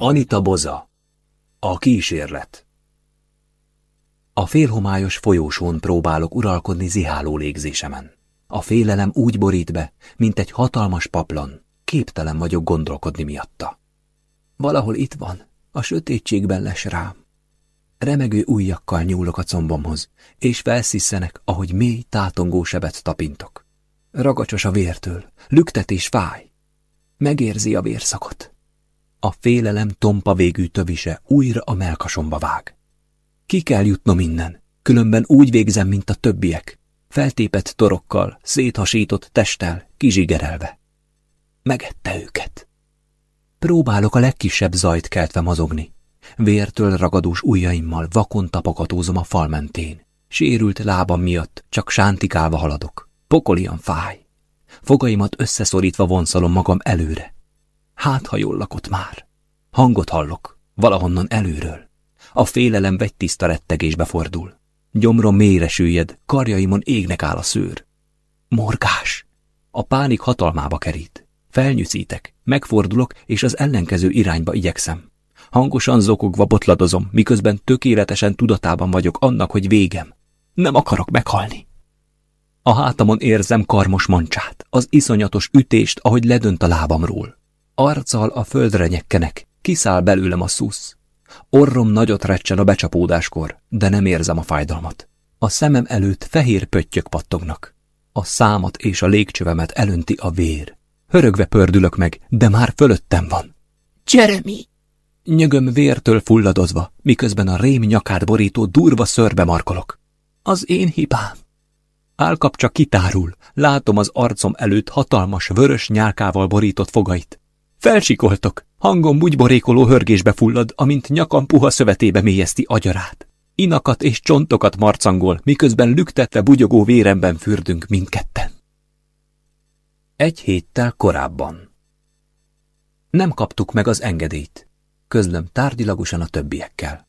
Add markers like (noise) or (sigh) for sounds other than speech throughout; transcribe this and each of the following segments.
Anita Boza. A kísérlet. A félhomályos folyósón próbálok uralkodni ziháló légzésemen. A félelem úgy borít be, mint egy hatalmas paplan. Képtelen vagyok gondolkodni miatta. Valahol itt van, a sötétségben les rám. Remegő ujjakkal nyúlok a combomhoz, és felsziszenek, ahogy mély, tátongó sebet tapintok. Ragacsos a vértől, lüktetés fáj. Megérzi a vérszakot. A félelem tompa végű tövise újra a melkasomba vág. Ki kell jutnom innen, különben úgy végzem, mint a többiek. Feltépett torokkal, széthasított testtel, kizsigerelve. Megette őket. Próbálok a legkisebb zajt keltve mozogni. Vértől ragadós ujjaimmal vakon tapogatózom a fal mentén. Sérült lábam miatt csak sántikálva haladok. Pokolian fáj. Fogaimat összeszorítva vonszalom magam előre. Hát, ha jól lakott már. Hangot hallok, valahonnan előről. A félelem vegy tiszta rettegésbe fordul. Gyomrom mélyre süllyed, karjaimon égnek áll a szőr. Morgás! A pánik hatalmába kerít. Felnyűszítek, megfordulok, és az ellenkező irányba igyekszem. Hangosan zokogva botladozom, miközben tökéletesen tudatában vagyok annak, hogy végem. Nem akarok meghalni. A hátamon érzem karmos mancsát, az iszonyatos ütést, ahogy ledönt a lábamról. Arccal a földre nyekkenek, kiszáll belőlem a szusz. Orrom nagyot recsen a becsapódáskor, de nem érzem a fájdalmat. A szemem előtt fehér pöttyök pattognak. A számat és a légcsövemet elönti a vér. Hörögve pördülök meg, de már fölöttem van. Jeremy! Nyögöm vértől fulladozva, miközben a rém nyakát borító durva szörbe markolok. Az én hibám. Álkapcsa kitárul, látom az arcom előtt hatalmas, vörös nyálkával borított fogait. Felsikoltok, hangom bugyborékoló hörgésbe fullad, amint nyakam puha szövetébe mélyezti agyarát. Inakat és csontokat marcangol, miközben lüktetve bugyogó véremben fürdünk mindketten. Egy héttel korábban. Nem kaptuk meg az engedélyt. Közlöm tárgyilagosan a többiekkel.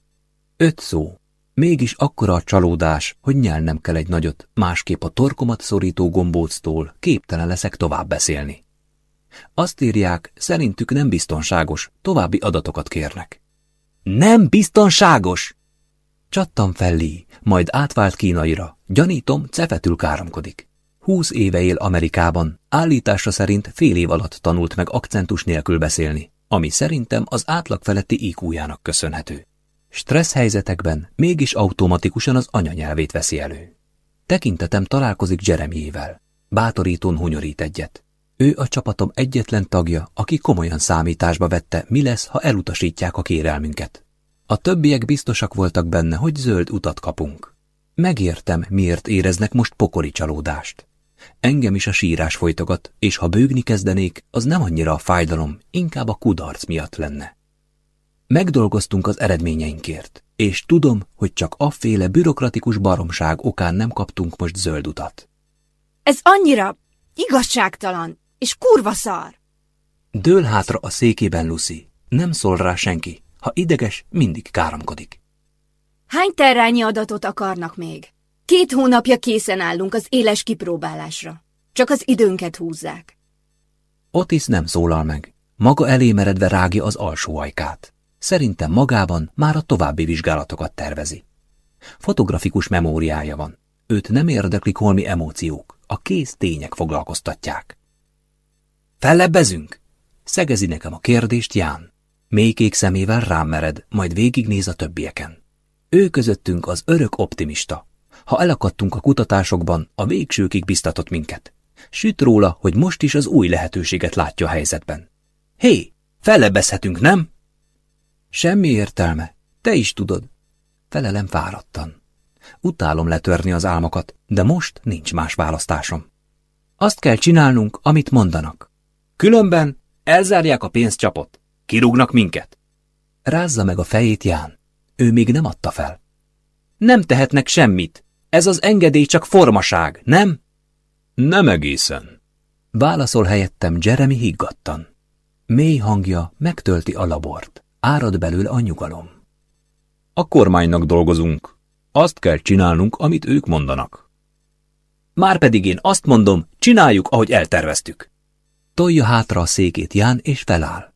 Öt szó. Mégis akkora a csalódás, hogy nyelnem kell egy nagyot, másképp a torkomat szorító gombóctól képtelen leszek tovább beszélni. Azt írják, szerintük nem biztonságos, további adatokat kérnek. Nem biztonságos! Csattam fel Lee, majd átvált kínaira. Gyanítom, cefetül káromkodik. Húsz éve él Amerikában, állítása szerint fél év alatt tanult meg akcentus nélkül beszélni, ami szerintem az átlag feletti IQ-jának köszönhető. Stressz helyzetekben mégis automatikusan az anyanyelvét veszi elő. Tekintetem találkozik Jeremyével. Bátorítón hunyorít egyet. Ő a csapatom egyetlen tagja, aki komolyan számításba vette, mi lesz, ha elutasítják a kérelmünket. A többiek biztosak voltak benne, hogy zöld utat kapunk. Megértem, miért éreznek most pokoli csalódást. Engem is a sírás folytogat, és ha bőgni kezdenék, az nem annyira a fájdalom, inkább a kudarc miatt lenne. Megdolgoztunk az eredményeinkért, és tudom, hogy csak afféle bürokratikus baromság okán nem kaptunk most zöld utat. Ez annyira igazságtalan, és kurva szar! Dől hátra a székében Lucy. Nem szól rá senki. Ha ideges, mindig káromkodik. Hány terrányi adatot akarnak még? Két hónapja készen állunk az éles kipróbálásra. Csak az időnket húzzák. Otis nem szólal meg. Maga elé meredve rágja az alsó ajkát. Szerintem magában már a további vizsgálatokat tervezi. Fotografikus memóriája van. Őt nem érdeklik holmi emóciók. A kész tények foglalkoztatják. Fellebbezünk? Szegezi nekem a kérdést Ján. Mélykék szemével rám mered, majd végignéz a többieken. Ő közöttünk az örök optimista. Ha elakadtunk a kutatásokban, a végsőkig biztatott minket. Süt róla, hogy most is az új lehetőséget látja a helyzetben. Hé, fellebbezhetünk, nem? Semmi értelme, te is tudod. Felelem fáradtan. Utálom letörni az álmokat, de most nincs más választásom. Azt kell csinálnunk, amit mondanak. Különben elzárják a pénzcsapot. Kirúgnak minket. Rázza meg a fejét Ján. Ő még nem adta fel. Nem tehetnek semmit. Ez az engedély csak formaság, nem? Nem egészen. Válaszol helyettem Jeremy higgadtan. Mély hangja megtölti a labort. Árad belül a nyugalom. A kormánynak dolgozunk. Azt kell csinálnunk, amit ők mondanak. Márpedig én azt mondom, csináljuk, ahogy elterveztük. Tolja hátra a székét Ján, és feláll.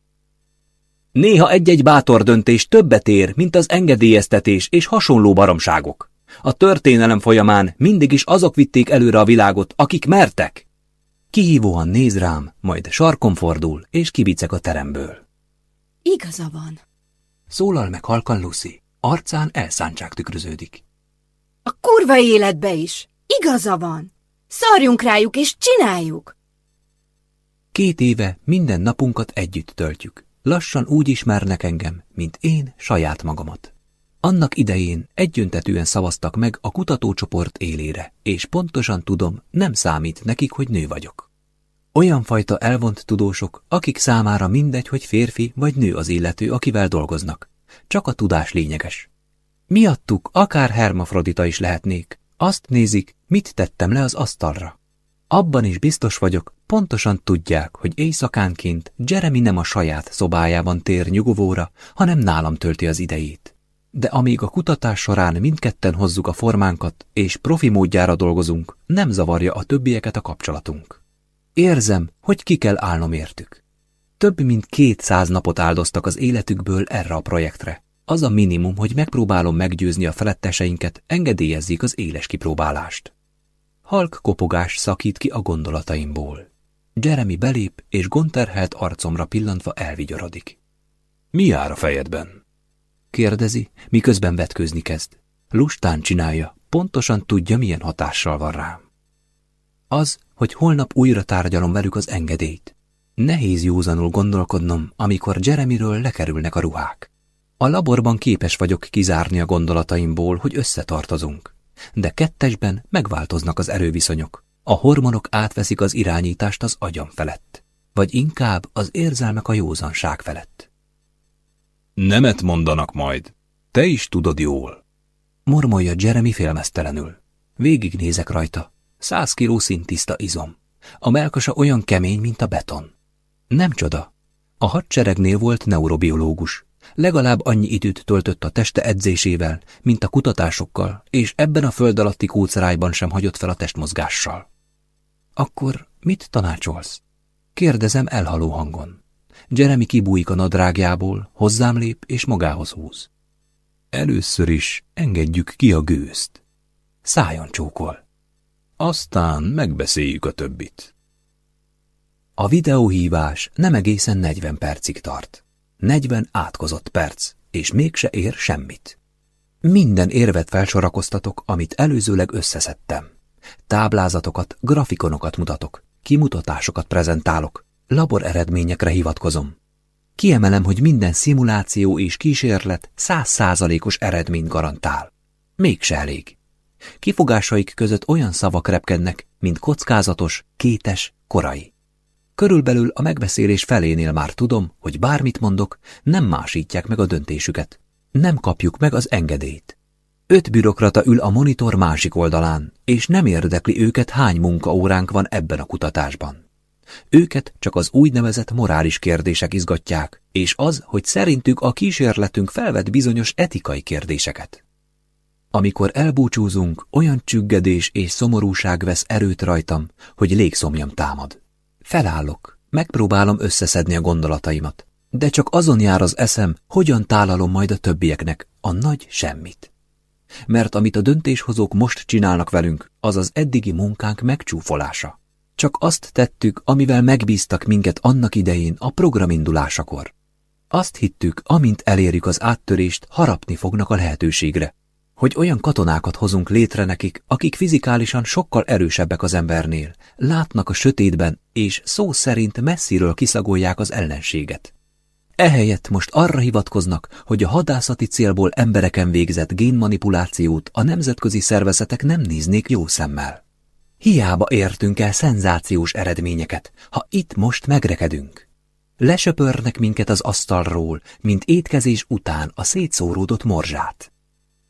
Néha egy-egy bátor döntés többet ér, mint az engedélyeztetés és hasonló baromságok. A történelem folyamán mindig is azok vitték előre a világot, akik mertek. Kihívóan néz rám, majd sarkon fordul, és kibicek a teremből. Igaza van. Szólal meg halkan Lucy. Arcán elszántság tükröződik. A kurva életbe is. Igaza van. Szarjunk rájuk és csináljuk. Két éve minden napunkat együtt töltjük. Lassan úgy ismernek engem, mint én saját magamat. Annak idején egyöntetűen szavaztak meg a kutatócsoport élére, és pontosan tudom, nem számít nekik, hogy nő vagyok. Olyan fajta elvont tudósok, akik számára mindegy, hogy férfi vagy nő az illető, akivel dolgoznak. Csak a tudás lényeges. Miattuk akár hermafrodita is lehetnék. Azt nézik, mit tettem le az asztalra. Abban is biztos vagyok, pontosan tudják, hogy éjszakánként Jeremy nem a saját szobájában tér nyugovóra, hanem nálam tölti az idejét. De amíg a kutatás során mindketten hozzuk a formánkat, és profi módjára dolgozunk, nem zavarja a többieket a kapcsolatunk. Érzem, hogy ki kell állnom értük. Több mint kétszáz napot áldoztak az életükből erre a projektre. Az a minimum, hogy megpróbálom meggyőzni a feletteseinket, engedélyezzék az éles kipróbálást. Halk kopogás szakít ki a gondolataimból. Jeremy belép, és gonterhelt arcomra pillantva elvigyorodik. Mi jár a fejedben? Kérdezi, miközben vetkőzni kezd. Lustán csinálja, pontosan tudja, milyen hatással van rám. Az, hogy holnap újra tárgyalom velük az engedélyt. Nehéz józanul gondolkodnom, amikor Jeremyről lekerülnek a ruhák. A laborban képes vagyok kizárni a gondolataimból, hogy összetartozunk. De kettesben megváltoznak az erőviszonyok. A hormonok átveszik az irányítást az agyam felett. Vagy inkább az érzelmek a józanság felett. Nemet mondanak majd. Te is tudod jól. Mormolja Jeremy félmeztelenül. Végignézek rajta. Száz kiló szintiszta izom. A melkasa olyan kemény, mint a beton. Nem csoda. A hadseregnél volt neurobiológus. Legalább annyi időt töltött a teste edzésével, mint a kutatásokkal, és ebben a föld alatti kócerájban sem hagyott fel a testmozgással. Akkor mit tanácsolsz? Kérdezem elhaló hangon. Jeremy kibújik a nadrágjából, hozzám lép és magához húz. Először is engedjük ki a gőzt. Szájon csókol. Aztán megbeszéljük a többit. A videóhívás nem egészen 40 percig tart. 40 átkozott perc, és mégse ér semmit. Minden érvet felsorakoztatok, amit előzőleg összeszedtem. Táblázatokat, grafikonokat mutatok, kimutatásokat prezentálok, labor eredményekre hivatkozom. Kiemelem, hogy minden szimuláció és kísérlet százszázalékos eredményt garantál. Mégse elég. Kifogásaik között olyan szavak repkednek, mint kockázatos, kétes, korai. Körülbelül a megbeszélés felénél már tudom, hogy bármit mondok, nem másítják meg a döntésüket. Nem kapjuk meg az engedélyt. Öt bürokrata ül a monitor másik oldalán, és nem érdekli őket hány munkaóránk van ebben a kutatásban. Őket csak az úgynevezett morális kérdések izgatják, és az, hogy szerintük a kísérletünk felvet bizonyos etikai kérdéseket. Amikor elbúcsúzunk, olyan csüggedés és szomorúság vesz erőt rajtam, hogy légszomjam támad. Felállok, megpróbálom összeszedni a gondolataimat, de csak azon jár az eszem, hogyan tálalom majd a többieknek a nagy semmit. Mert amit a döntéshozók most csinálnak velünk, az az eddigi munkánk megcsúfolása. Csak azt tettük, amivel megbíztak minket annak idején a program indulásakor. Azt hittük, amint elérjük az áttörést, harapni fognak a lehetőségre, hogy olyan katonákat hozunk létre nekik, akik fizikálisan sokkal erősebbek az embernél, látnak a sötétben, és szó szerint messziről kiszagolják az ellenséget. Ehelyett most arra hivatkoznak, hogy a hadászati célból embereken végzett génmanipulációt a nemzetközi szervezetek nem néznék jó szemmel. Hiába értünk el szenzációs eredményeket, ha itt most megrekedünk. Lesöpörnek minket az asztalról, mint étkezés után a szétszóródott morzsát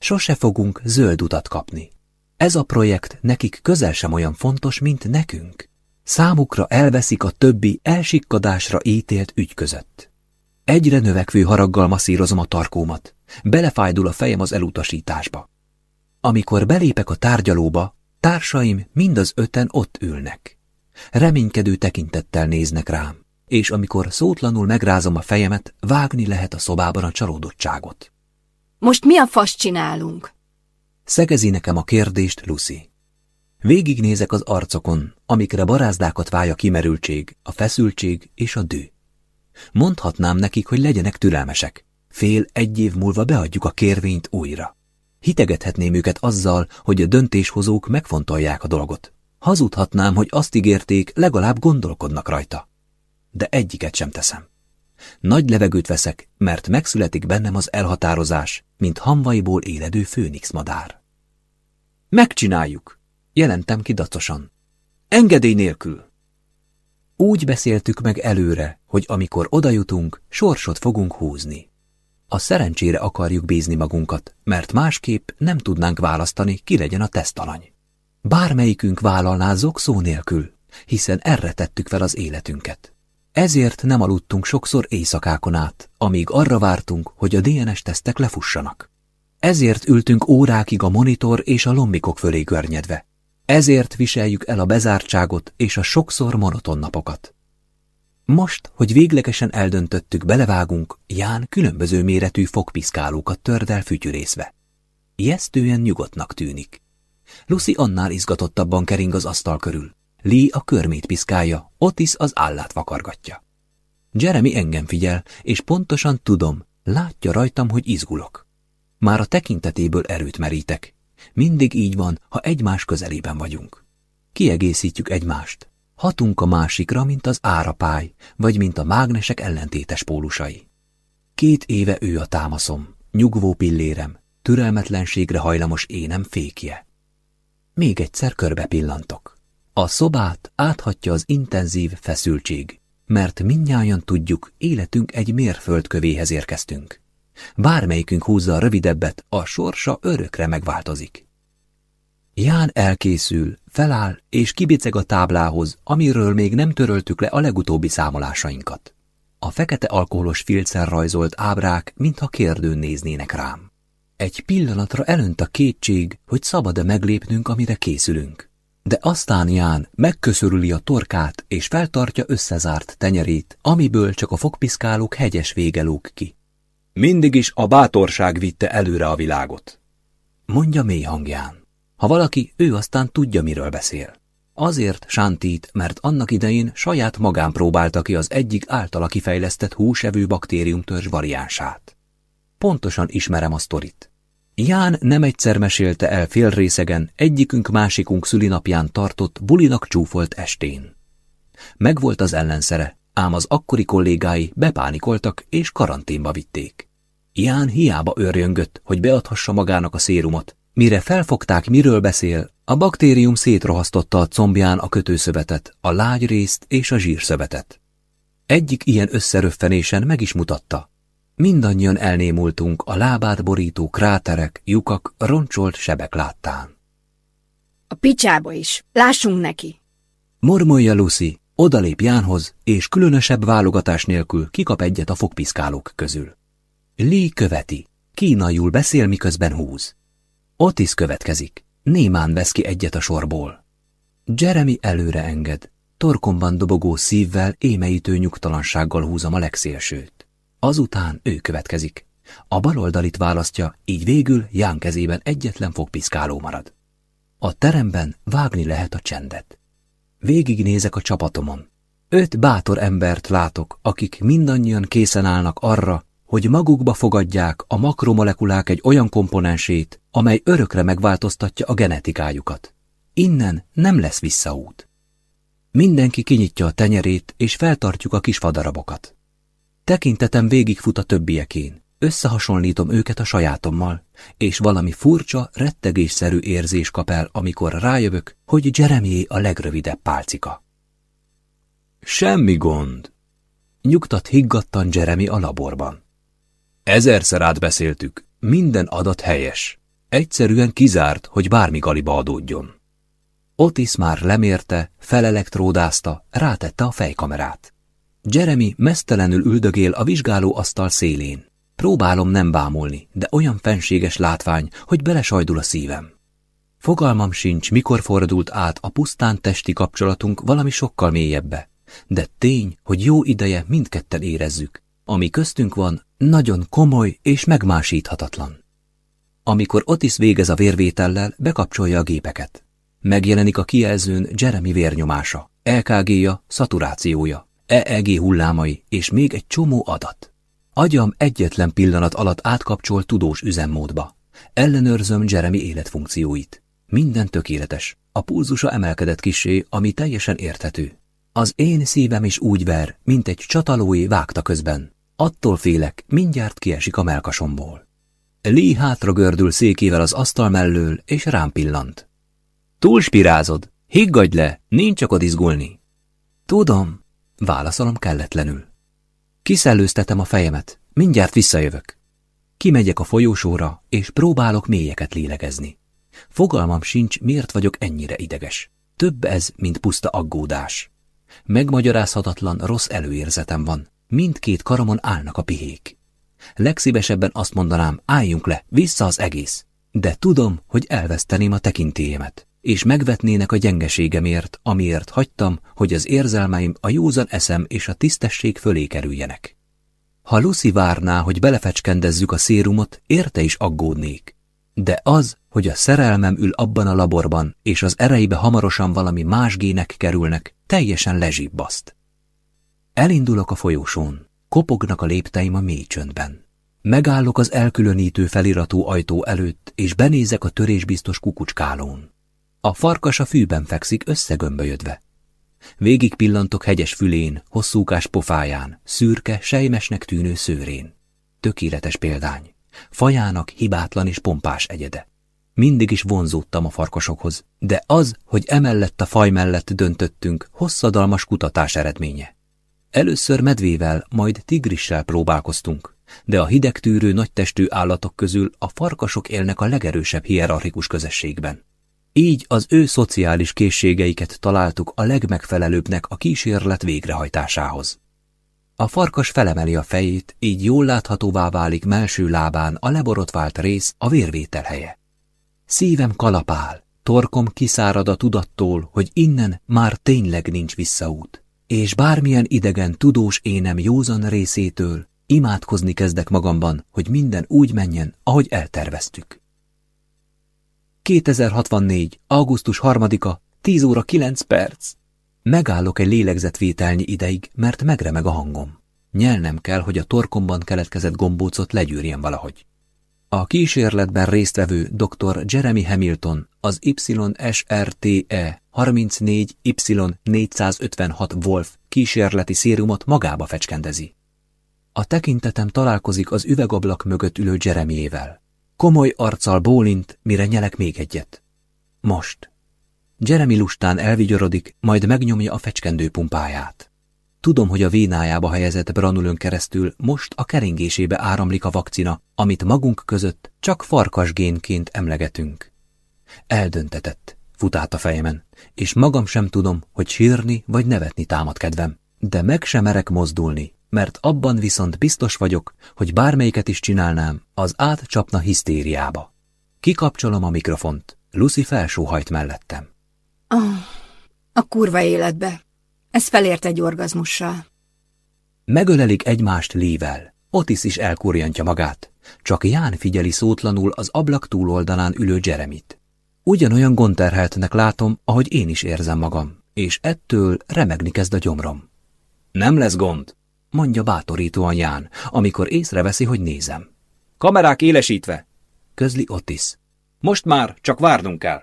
sose fogunk zöld utat kapni. Ez a projekt nekik közel sem olyan fontos, mint nekünk. Számukra elveszik a többi elsikkadásra ítélt ügy között. Egyre növekvő haraggal masszírozom a tarkómat. Belefájdul a fejem az elutasításba. Amikor belépek a tárgyalóba, társaim mind az öten ott ülnek. Reménykedő tekintettel néznek rám. és amikor szótlanul megrázom a fejemet, vágni lehet a szobában a csalódottságot. Most mi a fasz csinálunk? Szegezi nekem a kérdést Lucy. Végignézek az arcokon, amikre barázdákat válja kimerültség, a feszültség és a dű. Mondhatnám nekik, hogy legyenek türelmesek. Fél egy év múlva beadjuk a kérvényt újra. Hitegethetném őket azzal, hogy a döntéshozók megfontolják a dolgot. Hazudhatnám, hogy azt ígérték, legalább gondolkodnak rajta. De egyiket sem teszem. Nagy levegőt veszek, mert megszületik bennem az elhatározás, mint hamvaiból éledő főnix madár. Megcsináljuk, jelentem ki dacosan. Engedély nélkül. Úgy beszéltük meg előre, hogy amikor odajutunk, sorsot fogunk húzni. A szerencsére akarjuk bízni magunkat, mert másképp nem tudnánk választani, ki legyen a tesztalany. Bármelyikünk vállalná zokszó nélkül, hiszen erre tettük fel az életünket. Ezért nem aludtunk sokszor éjszakákon át, amíg arra vártunk, hogy a DNS-tesztek lefussanak. Ezért ültünk órákig a monitor és a lombikok fölé görnyedve. Ezért viseljük el a bezártságot és a sokszor monoton napokat. Most, hogy véglegesen eldöntöttük, belevágunk, Ján különböző méretű fogpiszkálókat törd el fütyürészve. Ijesztően nyugodtnak tűnik. Lucy annál izgatottabban kering az asztal körül. Lee a körmét piszkálja, Otis az állát vakargatja. Jeremy engem figyel, és pontosan tudom, látja rajtam, hogy izgulok. Már a tekintetéből erőt merítek. Mindig így van, ha egymás közelében vagyunk. Kiegészítjük egymást. Hatunk a másikra, mint az árapály, vagy mint a mágnesek ellentétes pólusai. Két éve ő a támaszom, nyugvó pillérem, türelmetlenségre hajlamos énem fékje. Még egyszer körbe pillantok. A szobát áthatja az intenzív feszültség, mert mindnyájan tudjuk, életünk egy mérföldkövéhez érkeztünk. Bármelyikünk húzza a rövidebbet, a sorsa örökre megváltozik. Ján elkészül, feláll és kibiceg a táblához, amiről még nem töröltük le a legutóbbi számolásainkat. A fekete alkoholos filccel rajzolt ábrák, mintha kérdőn néznének rám. Egy pillanatra elönt a kétség, hogy szabad-e meglépnünk, amire készülünk. De aztán Ján megköszörüli a torkát, és feltartja összezárt tenyerét, amiből csak a fogpiszkálók hegyes vége lóg ki. Mindig is a bátorság vitte előre a világot. Mondja mély hangján. Ha valaki, ő aztán tudja, miről beszél. Azért sántít, mert annak idején saját magán próbálta ki az egyik általa kifejlesztett húsevő baktériumtörzs variánsát. Pontosan ismerem a sztorit. Ján nem egyszer mesélte el félrészegen egyikünk másikunk szülinapján tartott bulinak csúfolt estén. Megvolt az ellenszere, ám az akkori kollégái bepánikoltak és karanténba vitték. Ján hiába őrjöngött, hogy beadhassa magának a szérumot. Mire felfogták, miről beszél, a baktérium szétrohasztotta a combján a kötőszövetet, a lágy részt és a zsírszövetet. Egyik ilyen összeröffenésen meg is mutatta. Mindannyian elnémultunk a lábát borító kráterek, lyukak, roncsolt sebek láttán. A picsába is. Lássunk neki. Mormolja Lucy, odalép Jánhoz, és különösebb válogatás nélkül kikap egyet a fogpiszkálók közül. Lee követi, kínaiul beszél, miközben húz. Otis következik, némán vesz ki egyet a sorból. Jeremy előre enged, torkomban dobogó szívvel, émeítő nyugtalansággal húzom a legszélsőt. Azután ő következik. A baloldalit választja, így végül Ján kezében egyetlen fogpiszkáló marad. A teremben vágni lehet a csendet. Végignézek a csapatomon. Öt bátor embert látok, akik mindannyian készen állnak arra, hogy magukba fogadják a makromolekulák egy olyan komponensét, amely örökre megváltoztatja a genetikájukat. Innen nem lesz visszaút. Mindenki kinyitja a tenyerét, és feltartjuk a kis fadarabokat. Tekintetem végigfut a többiekén. Összehasonlítom őket a sajátommal, és valami furcsa, rettegésszerű érzés kap el, amikor rájövök, hogy Jeremyé a legrövidebb pálcika. Semmi gond, nyugtat higgadtan Jeremy a laborban. Ezerszer átbeszéltük, minden adat helyes. Egyszerűen kizárt, hogy bármi galiba adódjon. Otis már lemérte, felelektródázta, rátette a fejkamerát. Jeremy mesztelenül üldögél a vizsgáló asztal szélén. Próbálom nem bámulni, de olyan fenséges látvány, hogy belesajdul a szívem. Fogalmam sincs, mikor fordult át a pusztán testi kapcsolatunk valami sokkal mélyebbe, de tény, hogy jó ideje mindketten érezzük. Ami köztünk van, nagyon komoly és megmásíthatatlan. Amikor Otis végez a vérvétellel, bekapcsolja a gépeket. Megjelenik a kijelzőn Jeremy vérnyomása, LKG-ja, szaturációja, EEG hullámai és még egy csomó adat. Agyam egyetlen pillanat alatt átkapcsol tudós üzemmódba. Ellenőrzöm Jeremy életfunkcióit. Minden tökéletes. A pulzusa emelkedett kisé, ami teljesen érthető. Az én szívem is úgy ver, mint egy csatalói vágta közben. Attól félek, mindjárt kiesik a melkasomból. Lee hátra gördül székével az asztal mellől, és rám pillant. Túlspirázod, higgadj le, nincs okod izgulni. Tudom, válaszolom kelletlenül. Kiszellőztetem a fejemet, mindjárt visszajövök. Kimegyek a folyósóra, és próbálok mélyeket lélegezni. Fogalmam sincs, miért vagyok ennyire ideges. Több ez, mint puszta aggódás. Megmagyarázhatatlan rossz előérzetem van. Mindkét karamon állnak a pihék. Legszívesebben azt mondanám, álljunk le, vissza az egész. De tudom, hogy elveszteném a tekintélyemet, és megvetnének a gyengeségemért, amiért hagytam, hogy az érzelmeim a józan eszem és a tisztesség fölé kerüljenek. Ha Lucy várná, hogy belefecskendezzük a szérumot, érte is aggódnék. De az, hogy a szerelmem ül abban a laborban, és az ereibe hamarosan valami más gének kerülnek, teljesen lezsibbaszt. Elindulok a folyósón, kopognak a lépteim a mély csöndben. Megállok az elkülönítő feliratú ajtó előtt, és benézek a törésbiztos kukucskálón. A farkas a fűben fekszik összegömbölyödve. Végig pillantok hegyes fülén, hosszúkás pofáján, szürke, sejmesnek tűnő szőrén. Tökéletes példány. Fajának hibátlan és pompás egyede. Mindig is vonzódtam a farkasokhoz, de az, hogy emellett a faj mellett döntöttünk, hosszadalmas kutatás eredménye. Először medvével, majd tigrissel próbálkoztunk, de a hidegtűrő nagytestű állatok közül a farkasok élnek a legerősebb hierarchikus közösségben. Így az ő szociális készségeiket találtuk a legmegfelelőbbnek a kísérlet végrehajtásához. A farkas felemeli a fejét, így jól láthatóvá válik melső lábán a leborotvált rész a vérvétel helye. Szívem kalapál, torkom kiszárad a tudattól, hogy innen már tényleg nincs visszaút, és bármilyen idegen tudós énem józan részétől imádkozni kezdek magamban, hogy minden úgy menjen, ahogy elterveztük. 2064. augusztus 3-a, 10 óra 9 perc. Megállok egy lélegzetvételnyi ideig, mert megremeg a hangom. Nyelnem kell, hogy a torkomban keletkezett gombócot legyűrjen valahogy. A kísérletben résztvevő dr. Jeremy Hamilton az YSRTE 34Y456 Wolf kísérleti szérumot magába fecskendezi. A tekintetem találkozik az üvegablak mögött ülő Jeremyével. Komoly arccal bólint, mire nyelek még egyet. Most. Jeremy lustán elvigyorodik, majd megnyomja a fecskendő pumpáját. Tudom, hogy a vénájába helyezett branulön keresztül most a keringésébe áramlik a vakcina, amit magunk között csak farkasgénként emlegetünk. Eldöntetett, fut át a fejemen, és magam sem tudom, hogy sírni vagy nevetni támad kedvem, de meg sem merek mozdulni, mert abban viszont biztos vagyok, hogy bármelyiket is csinálnám, az átcsapna hisztériába. Kikapcsolom a mikrofont, Lucy felsóhajt mellettem. Oh, a kurva életbe. Ez felért egy orgazmussal. Megölelik egymást lével. Otis is elkurjantja magát. Csak Ján figyeli szótlanul az ablak túloldalán ülő Jeremit. Ugyanolyan gonterheltnek látom, ahogy én is érzem magam, és ettől remegni kezd a gyomrom. Nem lesz gond, mondja bátorítóan Ján, amikor észreveszi, hogy nézem. Kamerák élesítve, közli Otis. Most már csak várnunk kell.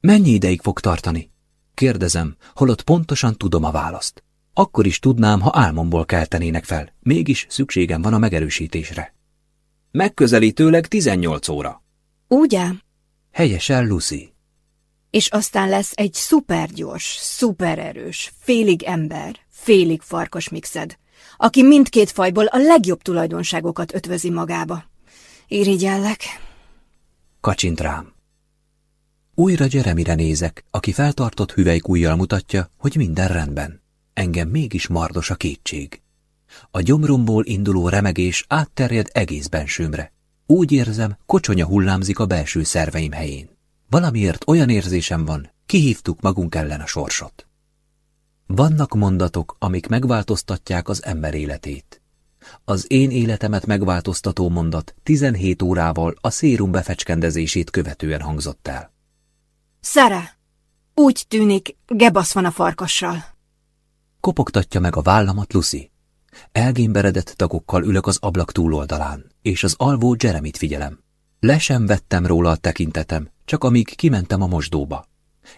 Mennyi ideig fog tartani? Kérdezem, holott pontosan tudom a választ. Akkor is tudnám, ha álmomból keltenének fel. Mégis szükségem van a megerősítésre. Megközelítőleg 18 óra. Úgy ám? Helyesen Lucy. És aztán lesz egy szupergyors, szupererős, félig ember, félig farkas mixed, aki mindkét fajból a legjobb tulajdonságokat ötvözi magába. Irigyellek. Kacsint rám. Újra Jeremire nézek, aki feltartott hüvelykújjal mutatja, hogy minden rendben. Engem mégis mardos a kétség. A gyomromból induló remegés átterjed egész bensőmre. Úgy érzem, kocsonya hullámzik a belső szerveim helyén. Valamiért olyan érzésem van, kihívtuk magunk ellen a sorsot. Vannak mondatok, amik megváltoztatják az ember életét. Az én életemet megváltoztató mondat 17 órával a szérum befecskendezését követően hangzott el. Szara, úgy tűnik, gebasz van a farkassal. Kopogtatja meg a vállamat Lucy. Elgémberedett tagokkal ülök az ablak túloldalán, és az alvó Jeremit figyelem. Le sem vettem róla a tekintetem, csak amíg kimentem a mosdóba.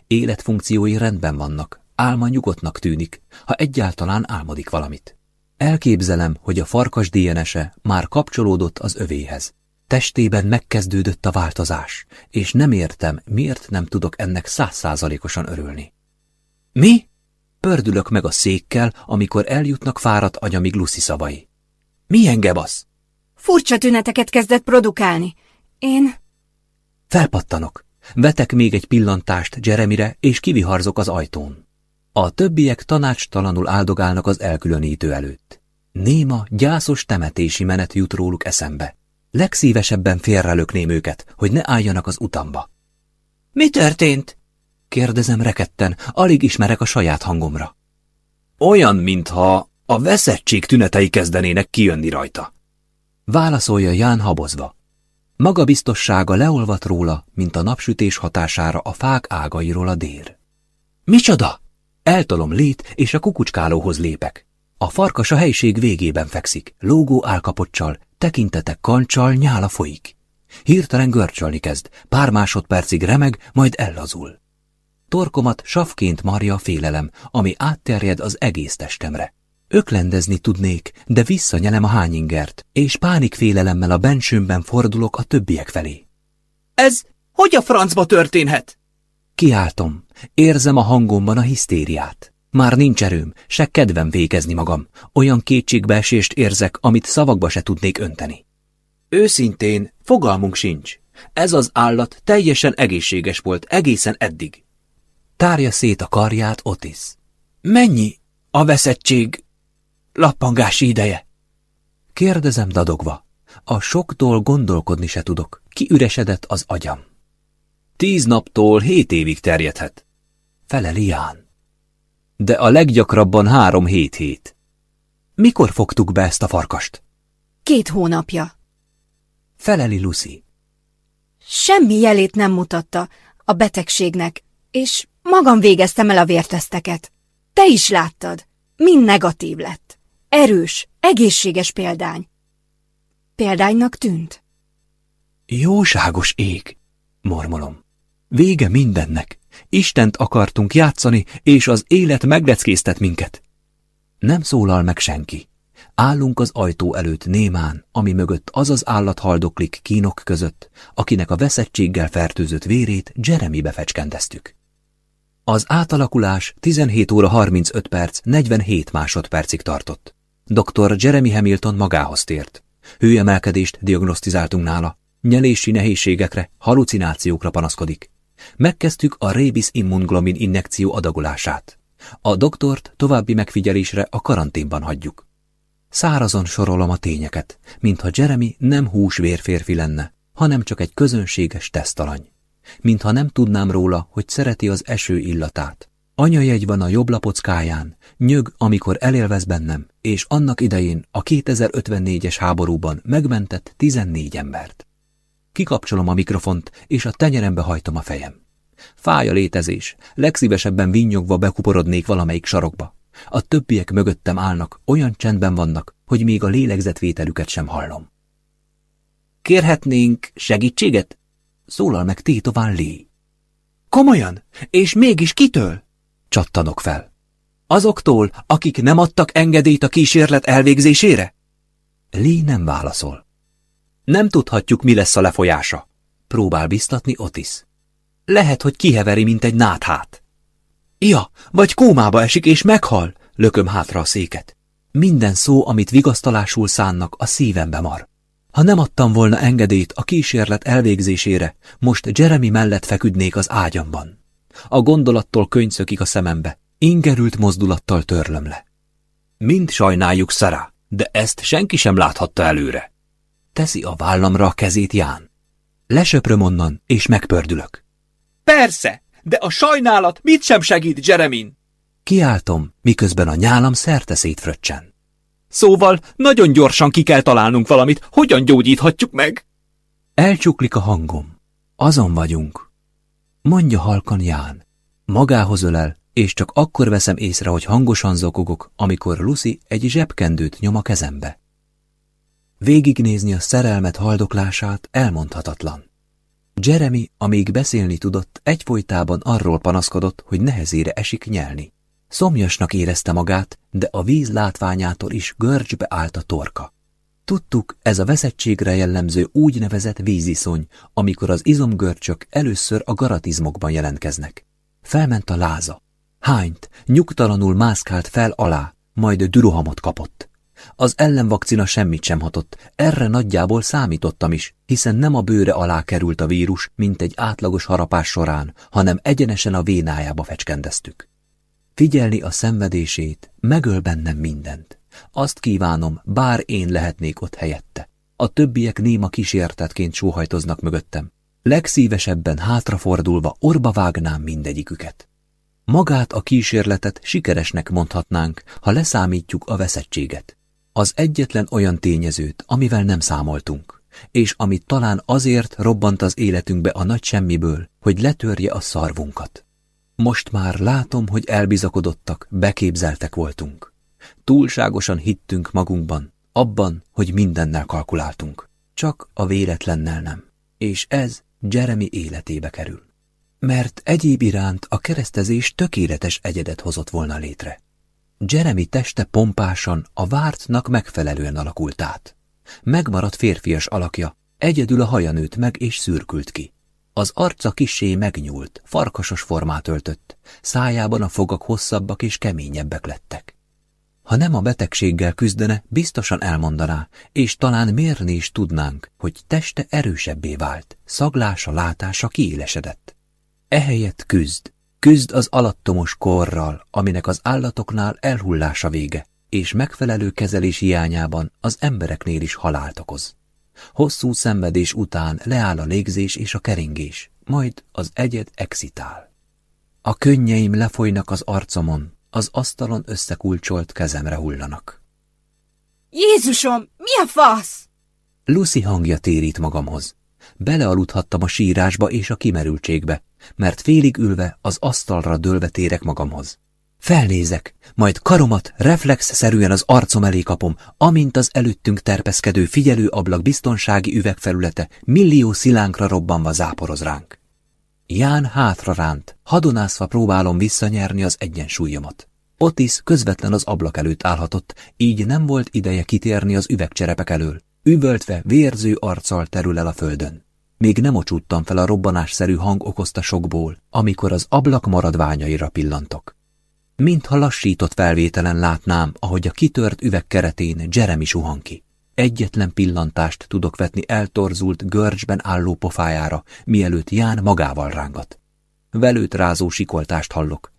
Életfunkciói rendben vannak, álma nyugodtnak tűnik, ha egyáltalán álmodik valamit. Elképzelem, hogy a farkas DNS-e már kapcsolódott az övéhez. Testében megkezdődött a változás, és nem értem, miért nem tudok ennek százszázalékosan örülni. Mi? Pördülök meg a székkel, amikor eljutnak fáradt agyamig Lucy szavai. Milyen gebasz? Furcsa tüneteket kezdett produkálni. Én... Felpattanok. Vetek még egy pillantást Jeremire, és kiviharzok az ajtón. A többiek tanácstalanul áldogálnak az elkülönítő előtt. Néma, gyászos temetési menet jut róluk eszembe. Legszívesebben félrelökném őket, hogy ne álljanak az utamba. Mi történt? Kérdezem reketten, alig ismerek a saját hangomra. Olyan, mintha a veszettség tünetei kezdenének kijönni rajta. Válaszolja Ján habozva. Magabiztossága leolvat róla, mint a napsütés hatására a fák ágairól a dér. Micsoda? Eltolom lét, és a kukucskálóhoz lépek. A farkas a helység végében fekszik, lógó álkapocsal, tekintetek kancsal, nyála folyik. Hirtelen görcsölni kezd, pár másodpercig remeg, majd ellazul. Torkomat savként marja a félelem, ami átterjed az egész testemre. Öklendezni tudnék, de visszanyelem a hányingert, és pánikfélelemmel a bensőmben fordulok a többiek felé. Ez hogy a francba történhet? Kiáltom, érzem a hangomban a hisztériát. Már nincs erőm, se kedvem végezni magam. Olyan kétségbeesést érzek, amit szavakba se tudnék önteni. Őszintén, fogalmunk sincs. Ez az állat teljesen egészséges volt egészen eddig. Tárja szét a karját Otis. Mennyi a veszettség lappangási ideje? Kérdezem dadogva. A soktól gondolkodni se tudok. Kiüresedett az agyam. Tíz naptól hét évig terjedhet. Feleli Ján. De a leggyakrabban három-hét hét. Mikor fogtuk be ezt a farkast? Két hónapja. Feleli Lucy. Semmi jelét nem mutatta a betegségnek, és magam végeztem el a vérteszteket. Te is láttad. Mind negatív lett. Erős, egészséges példány. Példánynak tűnt. Jóságos ég, mormolom. Vége mindennek. Istent akartunk játszani, és az élet megleckéztet minket. Nem szólal meg senki. Állunk az ajtó előtt némán, ami mögött az az állat haldoklik kínok között, akinek a veszettséggel fertőzött vérét Jeremybe fecskendeztük. Az átalakulás 17 óra 35 perc 47 másodpercig tartott. Dr. Jeremy Hamilton magához tért. Hőemelkedést diagnosztizáltunk nála, nyelési nehézségekre, halucinációkra panaszkodik. Megkezdtük a Rébis immunglomin injekció adagolását. A doktort további megfigyelésre a karanténban hagyjuk. Szárazon sorolom a tényeket, mintha Jeremy nem húsvérférfi lenne, hanem csak egy közönséges tesztalany. Mintha nem tudnám róla, hogy szereti az eső illatát. Anyajegy van a jobb lapockáján, nyög, amikor elélvez bennem, és annak idején a 2054-es háborúban megmentett 14 embert. Kikapcsolom a mikrofont, és a tenyerembe hajtom a fejem. Fáj a létezés, legszívesebben vinnyogva bekuporodnék valamelyik sarokba. A többiek mögöttem állnak, olyan csendben vannak, hogy még a lélegzetvételüket sem hallom. Kérhetnénk segítséget? Szólal meg tétován Lee. Komolyan? És mégis kitől? Csattanok fel. Azoktól, akik nem adtak engedélyt a kísérlet elvégzésére? Lee nem válaszol. Nem tudhatjuk, mi lesz a lefolyása. Próbál biztatni Otis. Lehet, hogy kiheveri, mint egy náthát. Ja, vagy kómába esik és meghal, lököm hátra a széket. Minden szó, amit vigasztalásul szánnak, a szívembe mar. Ha nem adtam volna engedélyt a kísérlet elvégzésére, most Jeremy mellett feküdnék az ágyamban. A gondolattól könyszökik a szemembe, ingerült mozdulattal törlöm le. Mind sajnáljuk Szara, de ezt senki sem láthatta előre. Teszi a vállamra a kezét Ján. Lesöpröm onnan, és megpördülök. Persze, de a sajnálat mit sem segít Jeremin. Kiáltom, miközben a nyálam szerte szétfröccsen. Szóval nagyon gyorsan ki kell találnunk valamit, hogyan gyógyíthatjuk meg? Elcsuklik a hangom. Azon vagyunk. Mondja halkan Ján. Magához ölel, és csak akkor veszem észre, hogy hangosan zokogok, amikor Lucy egy zsebkendőt nyom a kezembe. Végignézni a szerelmet haldoklását elmondhatatlan. Jeremy, amíg beszélni tudott, egyfolytában arról panaszkodott, hogy nehezére esik nyelni. Szomjasnak érezte magát, de a víz látványától is görcsbe állt a torka. Tudtuk, ez a veszettségre jellemző úgynevezett víziszony, amikor az izomgörcsök először a garatizmokban jelentkeznek. Felment a láza. Hányt, nyugtalanul mászkált fel alá, majd dürohamot kapott. Az ellenvakcina semmit sem hatott, erre nagyjából számítottam is, hiszen nem a bőre alá került a vírus, mint egy átlagos harapás során, hanem egyenesen a vénájába fecskendeztük. Figyelni a szenvedését, megöl bennem mindent. Azt kívánom, bár én lehetnék ott helyette. A többiek néma kísértetként sóhajtoznak mögöttem. Legszívesebben hátrafordulva orba vágnám mindegyiküket. Magát a kísérletet sikeresnek mondhatnánk, ha leszámítjuk a veszettséget. Az egyetlen olyan tényezőt, amivel nem számoltunk, és amit talán azért robbant az életünkbe a nagy semmiből, hogy letörje a szarvunkat. Most már látom, hogy elbizakodottak, beképzeltek voltunk. Túlságosan hittünk magunkban, abban, hogy mindennel kalkuláltunk. Csak a véletlennel nem. És ez Jeremy életébe kerül. Mert egyéb iránt a keresztezés tökéletes egyedet hozott volna létre. Jeremy teste pompásan, a vártnak megfelelően alakult át. Megmaradt férfias alakja, egyedül a haja nőtt meg és szürkült ki. Az arca kisé megnyúlt, farkasos formát öltött, szájában a fogak hosszabbak és keményebbek lettek. Ha nem a betegséggel küzdene, biztosan elmondaná, és talán mérni is tudnánk, hogy teste erősebbé vált, szaglása, látása kiélesedett. Ehelyett küzd, küzd az alattomos korral, aminek az állatoknál elhullása vége, és megfelelő kezelés hiányában az embereknél is halált okoz. Hosszú szenvedés után leáll a légzés és a keringés, majd az egyed exitál. A könnyeim lefolynak az arcomon, az asztalon összekulcsolt kezemre hullanak. Jézusom, mi a fasz? Lucy hangja térít magamhoz. Belealudhattam a sírásba és a kimerültségbe, mert félig ülve az asztalra dőlve térek magamhoz. Felnézek, majd karomat reflexszerűen az arcom elé kapom, amint az előttünk terpeszkedő figyelőablak biztonsági üvegfelülete millió szilánkra robbanva záporoz ránk. Ján hátra ránt, hadonászva próbálom visszanyerni az egyensúlyomat. Otis közvetlen az ablak előtt állhatott, így nem volt ideje kitérni az üvegcserepek elől. Üvöltve, vérző arccal terül el a földön. Még nem ocsúttam fel a robbanásszerű hang okozta sokból, amikor az ablak maradványaira pillantok. Mintha lassított felvételen látnám, ahogy a kitört üveg keretén Jeremy suhan ki. Egyetlen pillantást tudok vetni eltorzult görcsben álló pofájára, mielőtt Ján magával rángat. Velőt rázó sikoltást hallok.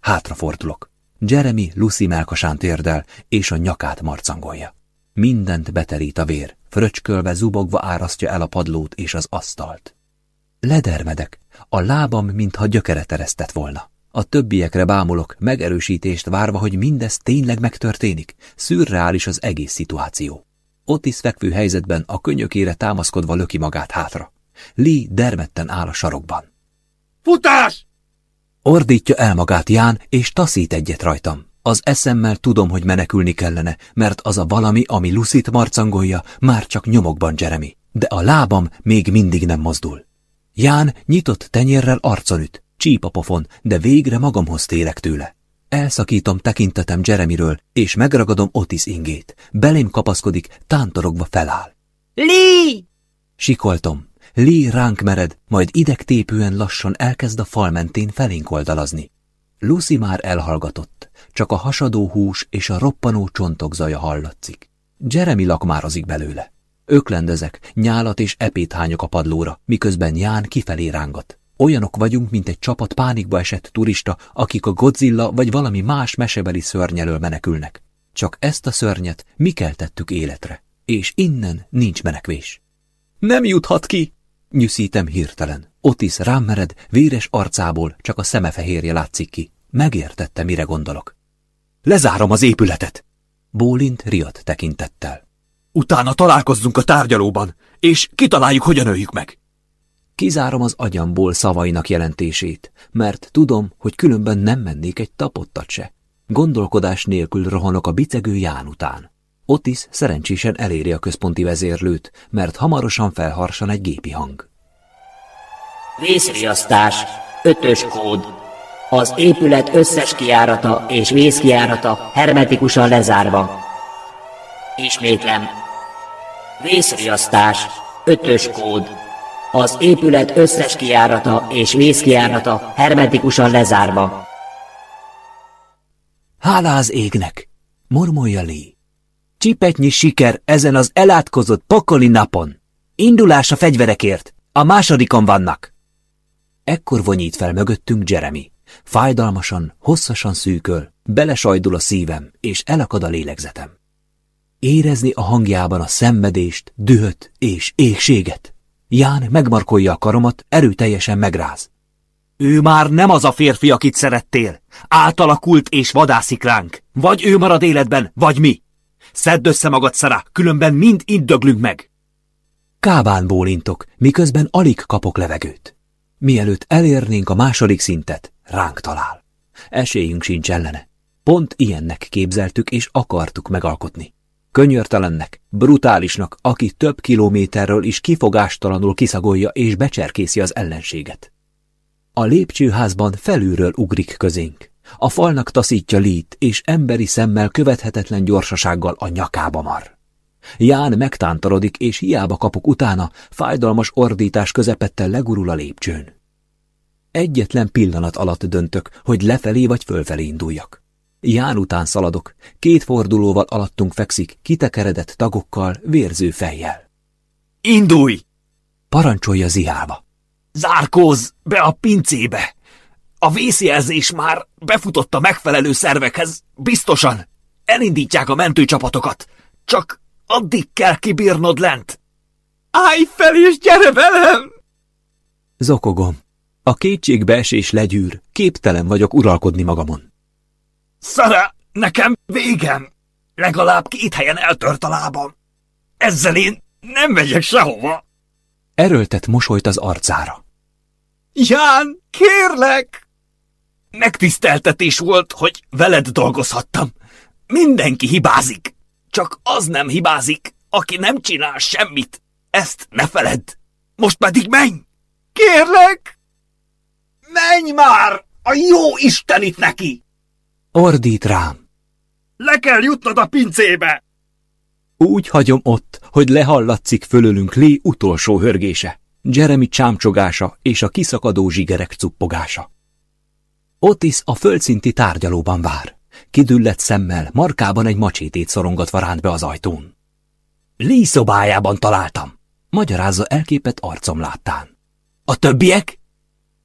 Hátrafordulok. Jeremy Lucy melkasán térdel, és a nyakát marcangolja. Mindent beterít a vér, fröcskölve zubogva árasztja el a padlót és az asztalt. Ledermedek, a lábam mintha gyökeret eresztett volna. A többiekre bámulok, megerősítést várva, hogy mindez tényleg megtörténik. Szürreális az egész szituáció. Otis fekvő helyzetben a könyökére támaszkodva löki magát hátra. Lee dermedten áll a sarokban. Futás! Ordítja el magát Ján, és taszít egyet rajtam. Az eszemmel tudom, hogy menekülni kellene, mert az a valami, ami Lucit marcangolja, már csak nyomokban Jeremy. De a lábam még mindig nem mozdul. Ján nyitott tenyérrel arcon üt, csíp a pofon, de végre magamhoz térek tőle. Elszakítom tekintetem Jeremyről, és megragadom Otis ingét. Belém kapaszkodik, tántorogva feláll. Lee! Sikoltom. Lee ránk mered, majd idegtépően lassan elkezd a fal mentén felénk oldalazni. Lucy már elhallgatott, csak a hasadó hús és a roppanó csontok zaja hallatszik. Jeremy lakmározik belőle. Öklendezek, nyálat és epét hányok a padlóra, miközben Ján kifelé rángat. Olyanok vagyunk, mint egy csapat pánikba esett turista, akik a Godzilla vagy valami más mesebeli szörnyelől menekülnek. Csak ezt a szörnyet mi keltettük életre, és innen nincs menekvés. Nem juthat ki! Nyűszítem hirtelen. Otis rám mered, véres arcából csak a szemefehérje látszik ki. Megértette, mire gondolok. Lezárom az épületet. Bólint riadt tekintettel. Utána találkozzunk a tárgyalóban, és kitaláljuk, hogyan öljük meg. Kizárom az agyamból szavainak jelentését, mert tudom, hogy különben nem mennék egy tapottat se. Gondolkodás nélkül rohanok a bicegő Ján után. Otis szerencsésen eléri a központi vezérlőt, mert hamarosan felharsan egy gépi hang. Vészriasztás, ötös kód. Az épület összes kiárata és vészkiárata hermetikusan lezárva. Ismétlem. Vészriasztás, ötös kód. Az épület összes kiárata és vészkiárata hermetikusan lezárva. Hála az égnek, mormolja Lee. Csipetnyi siker ezen az elátkozott pokoli napon. Indulás a fegyverekért, a másodikon vannak. Ekkor vonyít fel mögöttünk Jeremy. Fájdalmasan, hosszasan szűköl, belesajdul a szívem, és elakad a lélegzetem. Érezni a hangjában a szenvedést, dühöt és égséget. Ján megmarkolja a karomat, erőteljesen megráz. Ő már nem az a férfi, akit szerettél. Átalakult és vadászik ránk. Vagy ő marad életben, vagy mi. Szedd össze magad, Szara, különben mind itt döglünk meg. Kábán bólintok, miközben alig kapok levegőt. Mielőtt elérnénk a második szintet, ránk talál. Esélyünk sincs ellene. Pont ilyennek képzeltük és akartuk megalkotni. Könyörtelennek, brutálisnak, aki több kilométerről is kifogástalanul kiszagolja és becserkészi az ellenséget. A lépcsőházban felülről ugrik közénk. A falnak taszítja lít, és emberi szemmel követhetetlen gyorsasággal a nyakába mar. Ján megtántorodik, és hiába kapok utána, fájdalmas ordítás közepette legurul a lépcsőn. Egyetlen pillanat alatt döntök, hogy lefelé vagy fölfelé induljak. Ján után szaladok, két fordulóval alattunk fekszik, kitekeredett tagokkal, vérző fejjel. Indulj! Parancsolja zihálva. Zárkóz be a pincébe! A vészjelzés már befutott a megfelelő szervekhez, biztosan. Elindítják a mentőcsapatokat. Csak addig kell kibírnod lent. Állj fel és gyere velem! Zokogom. A kétségbeesés legyűr, képtelen vagyok uralkodni magamon. Szara, nekem végem! Legalább két helyen eltört a lábam. Ezzel én nem megyek sehova. Erőltet mosolyt az arcára. Ján, kérlek! Megtiszteltetés volt, hogy veled dolgozhattam. Mindenki hibázik. Csak az nem hibázik, aki nem csinál semmit. Ezt ne feledd. Most pedig menj! Kérlek! Menj már! A jó Isten itt neki! Ordít rám. Le kell jutnod a pincébe! Úgy hagyom ott, hogy lehallatszik fölölünk Lé utolsó hörgése, Jeremy csámcsogása és a kiszakadó zsigerek cuppogása. Otis a földszinti tárgyalóban vár. Kidüllett szemmel, markában egy macsétét szorongatva ránt be az ajtón. Lee szobájában találtam, magyarázza elképett arcom láttán. A többiek?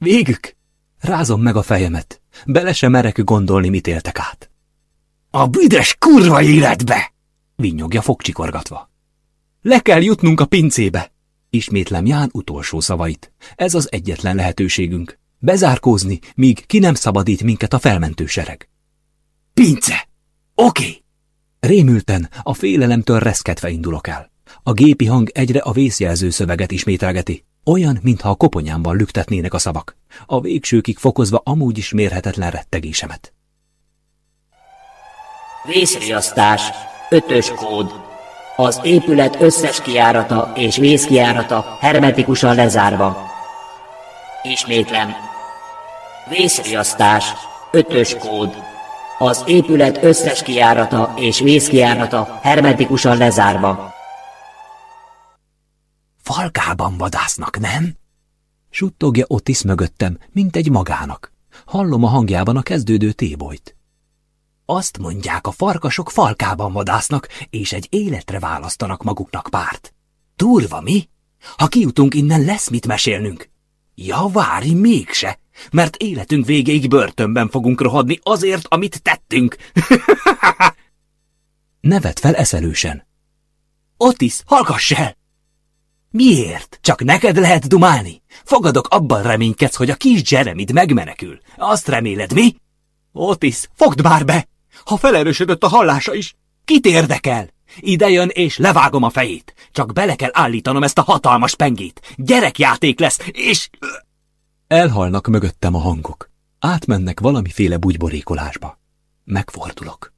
Végük? Rázom meg a fejemet. Bele sem merek gondolni, mit éltek át. A büdös kurva életbe! Vinyogja fogcsikorgatva. Le kell jutnunk a pincébe! Ismétlem Ján utolsó szavait. Ez az egyetlen lehetőségünk. Bezárkózni, míg ki nem szabadít minket a felmentő sereg. Pince! Oké! Okay. Rémülten, a félelemtől reszketve indulok el. A gépi hang egyre a vészjelző szöveget ismételgeti. Olyan, mintha a koponyámban lüktetnének a szavak. A végsőkig fokozva amúgy is mérhetetlen rettegésemet. Vészriasztás, ötös kód. Az épület összes kiárata és vészkiárata hermetikusan lezárva. Ismétlem. Vészriasztás, ötös kód. Az épület összes kiárata és vészkiárata hermetikusan lezárva. Falkában vadásznak, nem? Suttogja Otis mögöttem, mint egy magának. Hallom a hangjában a kezdődő tébolyt. Azt mondják, a farkasok falkában vadásznak, és egy életre választanak maguknak párt. Durva, mi? Ha kijutunk innen, lesz mit mesélnünk. Ja, várj, mégse, mert életünk végéig börtönben fogunk rohadni azért, amit tettünk. (laughs) Nevet fel eszelősen. Otis, hallgass el! Miért? Csak neked lehet dumálni? Fogadok abban reménykedsz, hogy a kis Jeremid megmenekül. Azt reméled, mi? Otis, fogd már be! Ha felerősödött a hallása is, kit érdekel? Ide jön és levágom a fejét. Csak bele kell állítanom ezt a hatalmas pengét. Gyerekjáték lesz, és... Elhalnak mögöttem a hangok. Átmennek valamiféle bugyborékolásba. Megfordulok.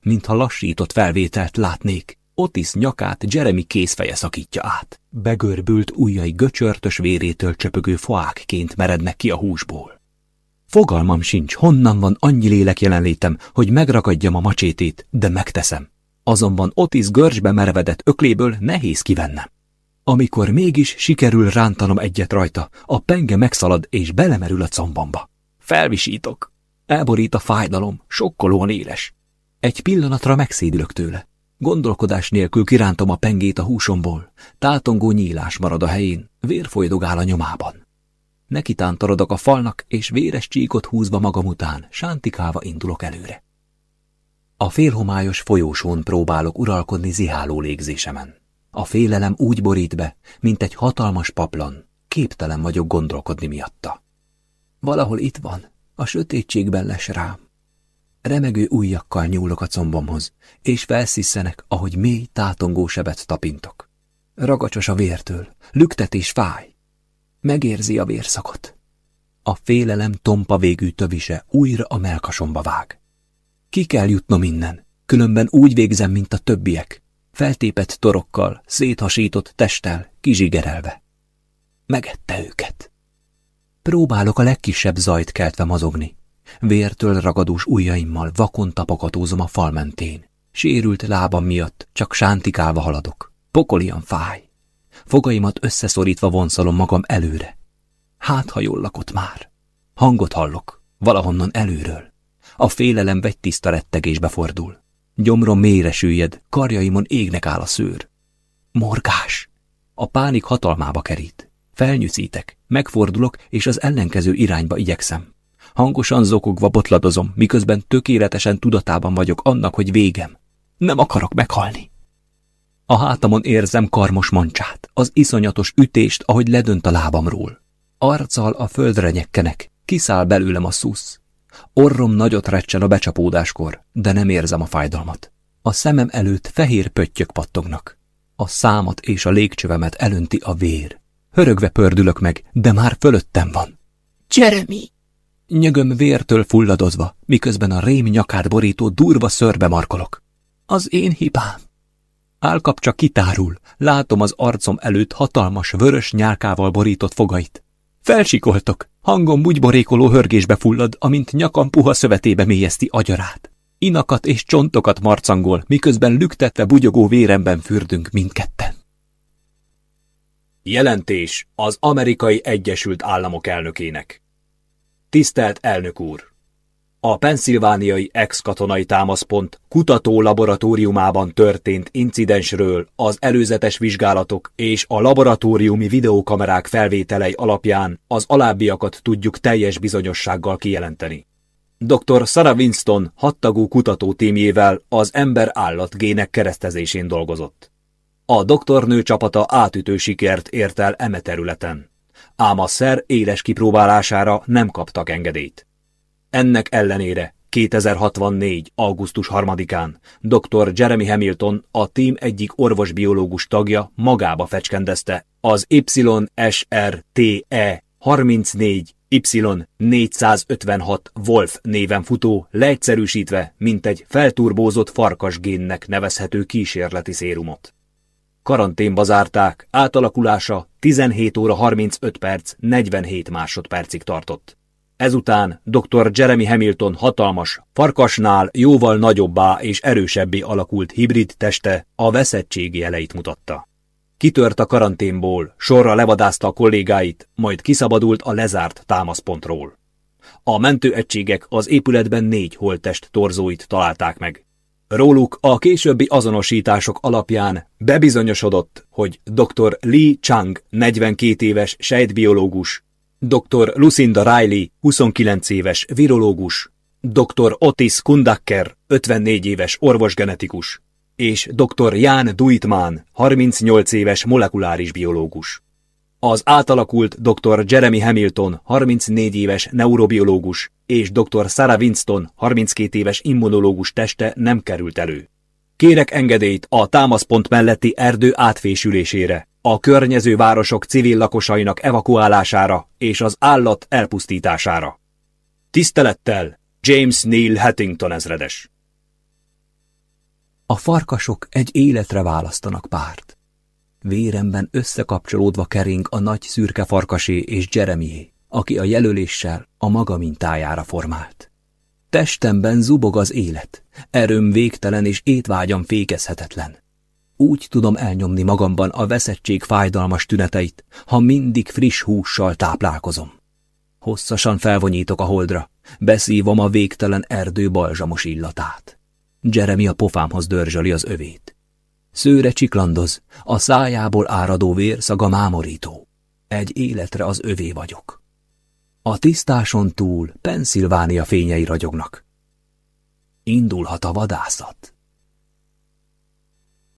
Mintha lassított felvételt látnék, Otis nyakát Jeremy kézfeje szakítja át. Begörbült ujjai göcsörtös vérétől csöpögő foákként merednek ki a húsból. Fogalmam sincs, honnan van annyi lélek jelenlétem, hogy megragadjam a macsétét, de megteszem. Azonban Otis görcsbe merevedett ökléből nehéz kivennem. Amikor mégis sikerül rántanom egyet rajta, a penge megszalad és belemerül a combomba. Felvisítok. Elborít a fájdalom, sokkolóan éles. Egy pillanatra megszédülök tőle. Gondolkodás nélkül kirántom a pengét a húsomból. Tátongó nyílás marad a helyén, vér a nyomában. Neki tántorodok a falnak, és véres csíkot húzva magam után, sántikálva indulok előre. A félhomályos folyósón próbálok uralkodni ziháló légzésemen. A félelem úgy borít be, mint egy hatalmas paplan. Képtelen vagyok gondolkodni miatta. Valahol itt van, a sötétségben les rám. Remegő ujjakkal nyúlok a combomhoz, és felsziszenek, ahogy mély, tátongó sebet tapintok. Ragacsos a vértől, lüktetés fáj. Megérzi a vérszakot. A félelem tompa végű tövise újra a melkasomba vág. Ki kell jutnom innen, különben úgy végzem, mint a többiek, feltépett torokkal, széthasított testtel, kizsigerelve. Megette őket. Próbálok a legkisebb zajt keltve mazogni. Vértől ragadós ujjaimmal vakon tapogatózom a fal mentén. Sérült lábam miatt csak sántikálva haladok. Pokolian fáj. Fogaimat összeszorítva vonszalom magam előre. Hát, ha jól lakott már. Hangot hallok, valahonnan előről. A félelem vegy tiszta rettegésbe fordul. Gyomrom mélyre süllyed, karjaimon égnek áll a szőr. Morgás! A pánik hatalmába kerít. Felnyűszítek, megfordulok, és az ellenkező irányba igyekszem. Hangosan zokogva botladozom, miközben tökéletesen tudatában vagyok annak, hogy végem. Nem akarok meghalni. A hátamon érzem karmos mancsát, az iszonyatos ütést, ahogy ledönt a lábamról. Arccal a földre nyekkenek, kiszáll belőlem a szusz. Orrom nagyot recsen a becsapódáskor, de nem érzem a fájdalmat. A szemem előtt fehér pöttyök pattognak. A számat és a légcsövemet elönti a vér. Hörögve pördülök meg, de már fölöttem van. Jeremy! Nyögöm vértől fulladozva, miközben a rém nyakát borító durva szörbe markolok. Az én hibám. Álkapcsa kitárul, látom az arcom előtt hatalmas, vörös nyálkával borított fogait. Felsikoltok, hangom bugyborékoló hörgésbe fullad, amint nyakam puha szövetébe mélyezti agyarát. Inakat és csontokat marcangol, miközben lüktetve bugyogó véremben fürdünk mindketten. Jelentés az Amerikai Egyesült Államok elnökének. Tisztelt elnök úr! A penszilvániai ex-katonai támaszpont kutató laboratóriumában történt incidensről az előzetes vizsgálatok és a laboratóriumi videókamerák felvételei alapján az alábbiakat tudjuk teljes bizonyossággal kijelenteni. Dr. Sarah Winston hattagú kutatótímjével az ember-állat gének keresztezésén dolgozott. A doktornő csapata átütő sikert ért el eme területen, ám a szer éles kipróbálására nem kaptak engedélyt. Ennek ellenére 2064. augusztus 3-án dr. Jeremy Hamilton, a tím egyik orvosbiológus tagja magába fecskendezte az YSRTE 34 Y456 Wolf néven futó, leegyszerűsítve, mint egy felturbózott farkasgénnek nevezhető kísérleti szérumot. Karanténba zárták, átalakulása 17 óra 35 perc 47 másodpercig tartott. Ezután dr. Jeremy Hamilton hatalmas, farkasnál jóval nagyobbá és erősebbé alakult hibrid teste a veszettségi jeleit mutatta. Kitört a karanténból, sorra levadázta a kollégáit, majd kiszabadult a lezárt támaszpontról. A mentőegységek az épületben négy holttest torzóit találták meg. Róluk a későbbi azonosítások alapján bebizonyosodott, hogy dr. Lee Chang, 42 éves sejtbiológus, dr. Lucinda Riley, 29 éves virológus, dr. Otis Kundacker, 54 éves orvosgenetikus, és dr. Ján Duitman, 38 éves molekuláris biológus. Az átalakult dr. Jeremy Hamilton, 34 éves neurobiológus, és dr. Sarah Winston, 32 éves immunológus teste nem került elő. Kérek engedélyt a támaszpont melletti erdő átfésülésére, a környező városok civil lakosainak evakuálására és az állat elpusztítására. Tisztelettel, James Neil Hattington ezredes. A farkasok egy életre választanak párt. Véremben összekapcsolódva kering a nagy szürke farkasé és Jeremyé, aki a jelöléssel a maga mintájára formált. Testemben zubog az élet, erőm végtelen és étvágyam fékezhetetlen. Úgy tudom elnyomni magamban a veszettség fájdalmas tüneteit, ha mindig friss hússal táplálkozom. Hosszasan felvonyítok a holdra, beszívom a végtelen erdő balzsamos illatát. Jeremy a pofámhoz dörzsöli az övét. Szőre csiklandoz, a szájából áradó vérszaga mámorító. Egy életre az övé vagyok. A tisztáson túl Pennsylvánia fényei ragyognak. Indulhat a vadászat.